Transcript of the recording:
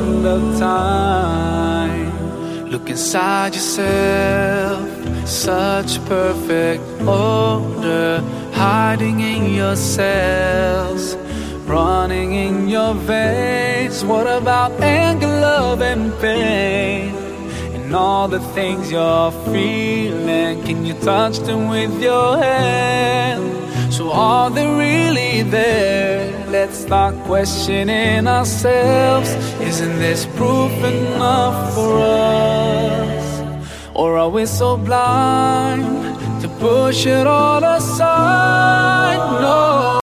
end of time. Look inside yourself, such perfect order, hiding in your cells, running in your veins. What about anger, love, and pain? And all the things you're feeling, can you touch them with your hand? So are they really there? Let's start questioning ourselves. Isn't this proof enough for us? Or are we so blind to push it all aside?